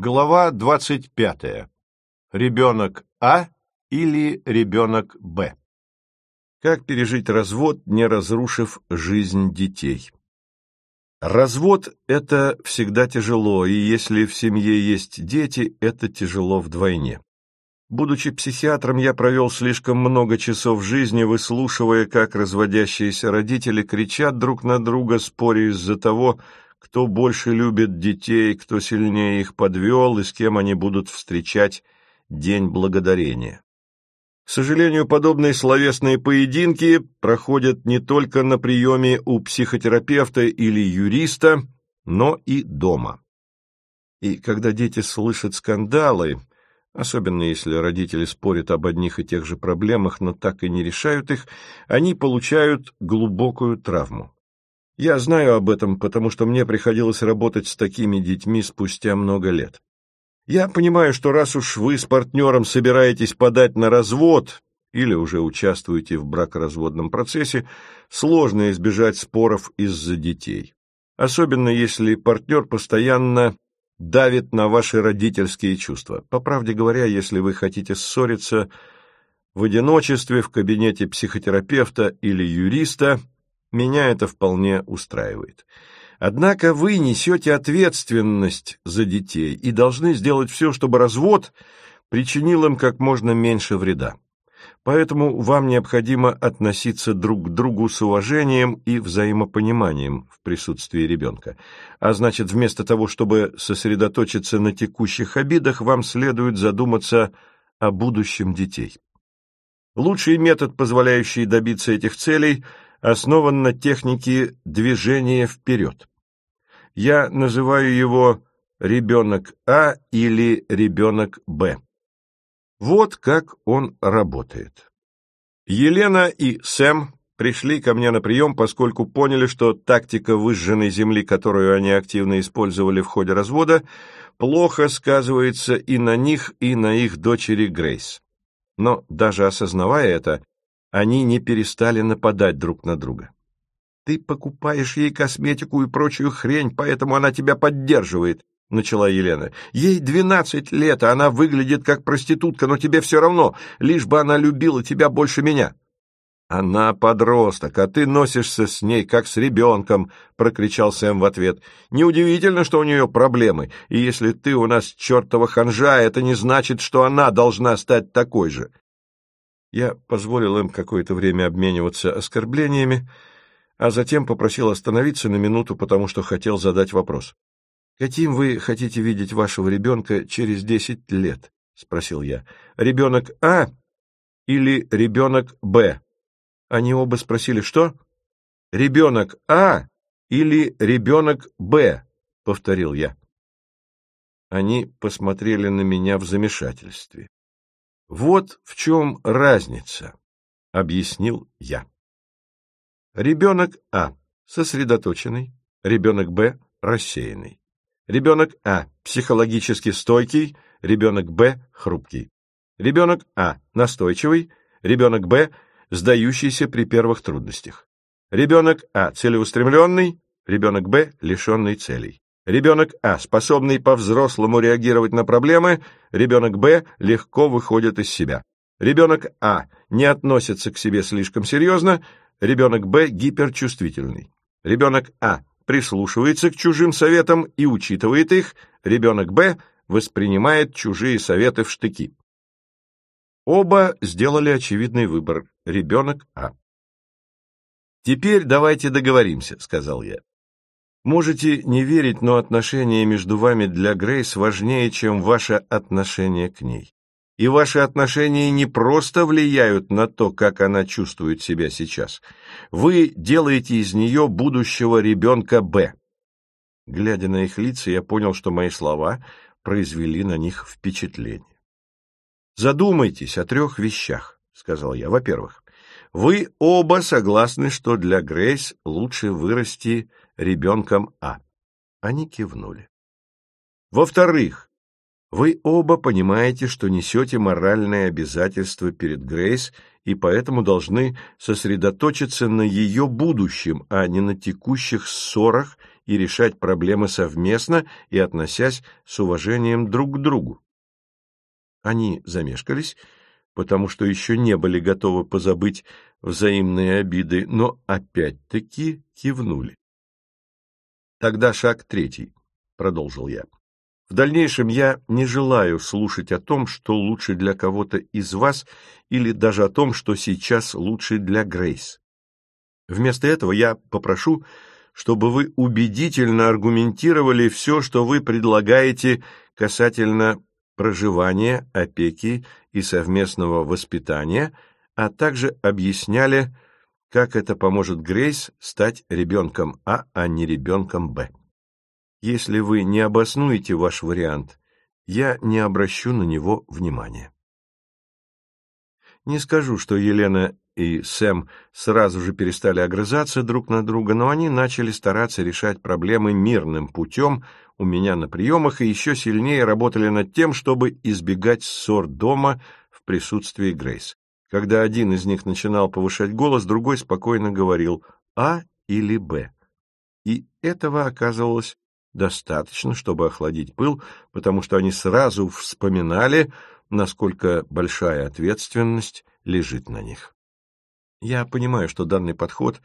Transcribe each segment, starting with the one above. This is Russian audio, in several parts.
Глава двадцать пятая. Ребенок А или ребенок Б. Как пережить развод, не разрушив жизнь детей? Развод – это всегда тяжело, и если в семье есть дети, это тяжело вдвойне. Будучи психиатром, я провел слишком много часов жизни, выслушивая, как разводящиеся родители кричат друг на друга, споря из-за того, кто больше любит детей, кто сильнее их подвел и с кем они будут встречать День Благодарения. К сожалению, подобные словесные поединки проходят не только на приеме у психотерапевта или юриста, но и дома. И когда дети слышат скандалы, особенно если родители спорят об одних и тех же проблемах, но так и не решают их, они получают глубокую травму. Я знаю об этом, потому что мне приходилось работать с такими детьми спустя много лет. Я понимаю, что раз уж вы с партнером собираетесь подать на развод или уже участвуете в бракоразводном процессе, сложно избежать споров из-за детей. Особенно если партнер постоянно давит на ваши родительские чувства. По правде говоря, если вы хотите ссориться в одиночестве, в кабинете психотерапевта или юриста – меня это вполне устраивает. Однако вы несете ответственность за детей и должны сделать все, чтобы развод причинил им как можно меньше вреда. Поэтому вам необходимо относиться друг к другу с уважением и взаимопониманием в присутствии ребенка. А значит, вместо того, чтобы сосредоточиться на текущих обидах, вам следует задуматься о будущем детей. Лучший метод, позволяющий добиться этих целей – основан на технике движения вперед. Я называю его ребенок А или ребенок Б. Вот как он работает. Елена и Сэм пришли ко мне на прием, поскольку поняли, что тактика выжженной земли, которую они активно использовали в ходе развода, плохо сказывается и на них, и на их дочери Грейс. Но даже осознавая это, они не перестали нападать друг на друга. «Ты покупаешь ей косметику и прочую хрень, поэтому она тебя поддерживает», — начала Елена. «Ей двенадцать лет, а она выглядит как проститутка, но тебе все равно, лишь бы она любила тебя больше меня». «Она подросток, а ты носишься с ней, как с ребенком», — прокричал Сэм в ответ. «Неудивительно, что у нее проблемы, и если ты у нас чертова ханжа, это не значит, что она должна стать такой же. Я позволил им какое-то время обмениваться оскорблениями, а затем попросил остановиться на минуту, потому что хотел задать вопрос. «Каким вы хотите видеть вашего ребенка через десять лет?» — спросил я. «Ребенок А или ребенок Б?» Они оба спросили, что? «Ребенок А или ребенок Б?» — повторил я. Они посмотрели на меня в замешательстве. Вот в чем разница, объяснил я. Ребенок А сосредоточенный, ребенок Б рассеянный. Ребенок А психологически стойкий, ребенок Б хрупкий. Ребенок А настойчивый, ребенок Б сдающийся при первых трудностях. Ребенок А целеустремленный, ребенок Б лишенный целей. Ребенок А, способный по-взрослому реагировать на проблемы, ребенок Б легко выходит из себя. Ребенок А не относится к себе слишком серьезно, ребенок Б гиперчувствительный. Ребенок А прислушивается к чужим советам и учитывает их, ребенок Б воспринимает чужие советы в штыки. Оба сделали очевидный выбор – ребенок А. «Теперь давайте договоримся», — сказал я. Можете не верить, но отношения между вами для Грейс важнее, чем ваше отношение к ней. И ваши отношения не просто влияют на то, как она чувствует себя сейчас. Вы делаете из нее будущего ребенка Б. Глядя на их лица, я понял, что мои слова произвели на них впечатление. «Задумайтесь о трех вещах», — сказал я. «Во-первых, вы оба согласны, что для Грейс лучше вырасти ребенком А. Они кивнули. Во-вторых, вы оба понимаете, что несете моральные обязательства перед Грейс и поэтому должны сосредоточиться на ее будущем, а не на текущих ссорах и решать проблемы совместно и относясь с уважением друг к другу. Они замешкались, потому что еще не были готовы позабыть взаимные обиды, но опять-таки кивнули. Тогда шаг третий, продолжил я. В дальнейшем я не желаю слушать о том, что лучше для кого-то из вас, или даже о том, что сейчас лучше для Грейс. Вместо этого я попрошу, чтобы вы убедительно аргументировали все, что вы предлагаете касательно проживания, опеки и совместного воспитания, а также объясняли, как это поможет Грейс стать ребенком А, а не ребенком Б. Если вы не обоснуете ваш вариант, я не обращу на него внимания. Не скажу, что Елена и Сэм сразу же перестали огрызаться друг на друга, но они начали стараться решать проблемы мирным путем у меня на приемах и еще сильнее работали над тем, чтобы избегать ссор дома в присутствии Грейс. Когда один из них начинал повышать голос, другой спокойно говорил «А» или «Б». И этого оказывалось достаточно, чтобы охладить пыл, потому что они сразу вспоминали, насколько большая ответственность лежит на них. Я понимаю, что данный подход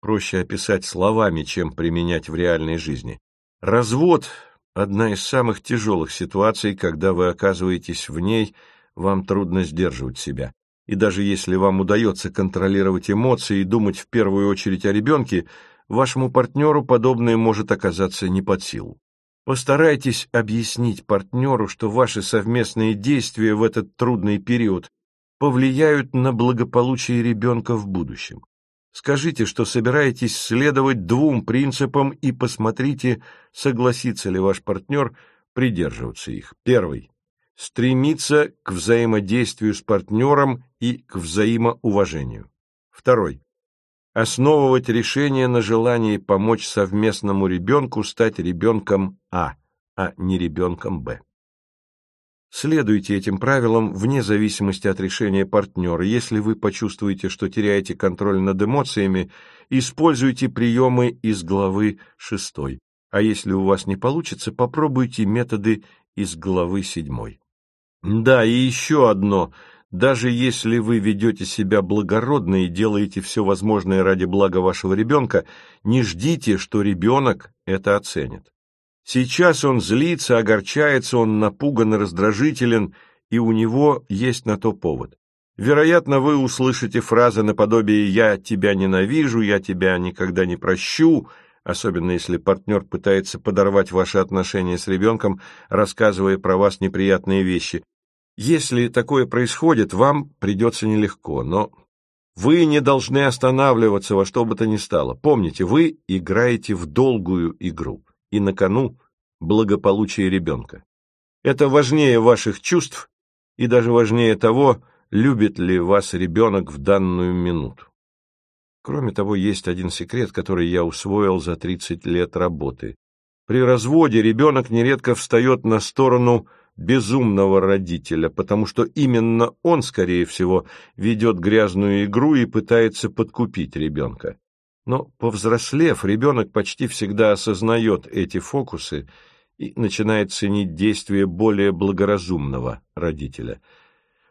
проще описать словами, чем применять в реальной жизни. Развод – одна из самых тяжелых ситуаций, когда вы оказываетесь в ней, вам трудно сдерживать себя. И даже если вам удается контролировать эмоции и думать в первую очередь о ребенке – вашему партнеру подобное может оказаться не под силу. Постарайтесь объяснить партнеру, что ваши совместные действия в этот трудный период повлияют на благополучие ребенка в будущем. Скажите, что собираетесь следовать двум принципам и посмотрите, согласится ли ваш партнер придерживаться их. Первый. Стремиться к взаимодействию с партнером и к взаимоуважению. Второй основывать решение на желании помочь совместному ребенку стать ребенком А, а не ребенком Б. Следуйте этим правилам вне зависимости от решения партнера. Если вы почувствуете, что теряете контроль над эмоциями, используйте приемы из главы 6. А если у вас не получится, попробуйте методы из главы 7. Да, и еще одно – даже если вы ведете себя благородно и делаете все возможное ради блага вашего ребенка, не ждите, что ребенок это оценит. Сейчас он злится, огорчается, он напуган и раздражителен, и у него есть на то повод. Вероятно, вы услышите фразы наподобие «я тебя ненавижу», «я тебя никогда не прощу», особенно если партнер пытается подорвать ваши отношения с ребенком, рассказывая про вас неприятные вещи. Если такое происходит, вам придется нелегко, но вы не должны останавливаться во что бы то ни стало. Помните, вы играете в долгую игру, и на кону благополучие ребенка. Это важнее ваших чувств и даже важнее того, любит ли вас ребенок в данную минуту. Кроме того, есть один секрет, который я усвоил за 30 лет работы. При разводе ребенок нередко встает на сторону безумного родителя, потому что именно он, скорее всего, ведет грязную игру и пытается подкупить ребенка. Но, повзрослев, ребенок почти всегда осознает эти фокусы и начинает ценить действия более благоразумного родителя.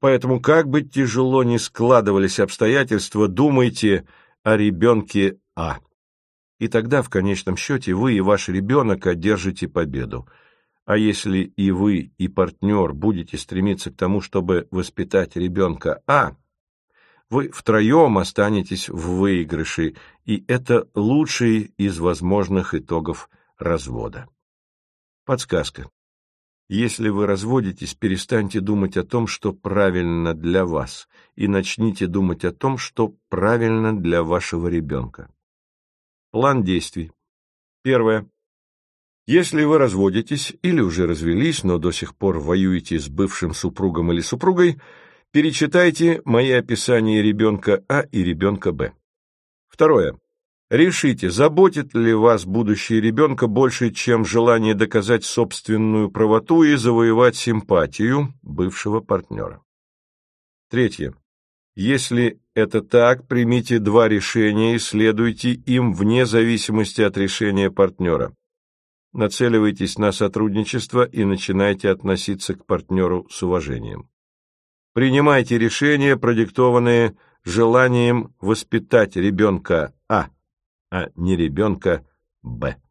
Поэтому, как бы тяжело ни складывались обстоятельства, думайте о ребенке А. И тогда, в конечном счете, вы и ваш ребенок одержите победу. А если и вы, и партнер будете стремиться к тому, чтобы воспитать ребенка А, вы втроем останетесь в выигрыше, и это лучший из возможных итогов развода. Подсказка. Если вы разводитесь, перестаньте думать о том, что правильно для вас, и начните думать о том, что правильно для вашего ребенка. План действий. Первое. Если вы разводитесь или уже развелись, но до сих пор воюете с бывшим супругом или супругой, перечитайте мои описания ребенка А и ребенка Б. Второе. Решите, заботит ли вас будущее ребенка больше, чем желание доказать собственную правоту и завоевать симпатию бывшего партнера. Третье. Если это так, примите два решения и следуйте им вне зависимости от решения партнера. Нацеливайтесь на сотрудничество и начинайте относиться к партнеру с уважением. Принимайте решения, продиктованные желанием воспитать ребенка А, а не ребенка Б.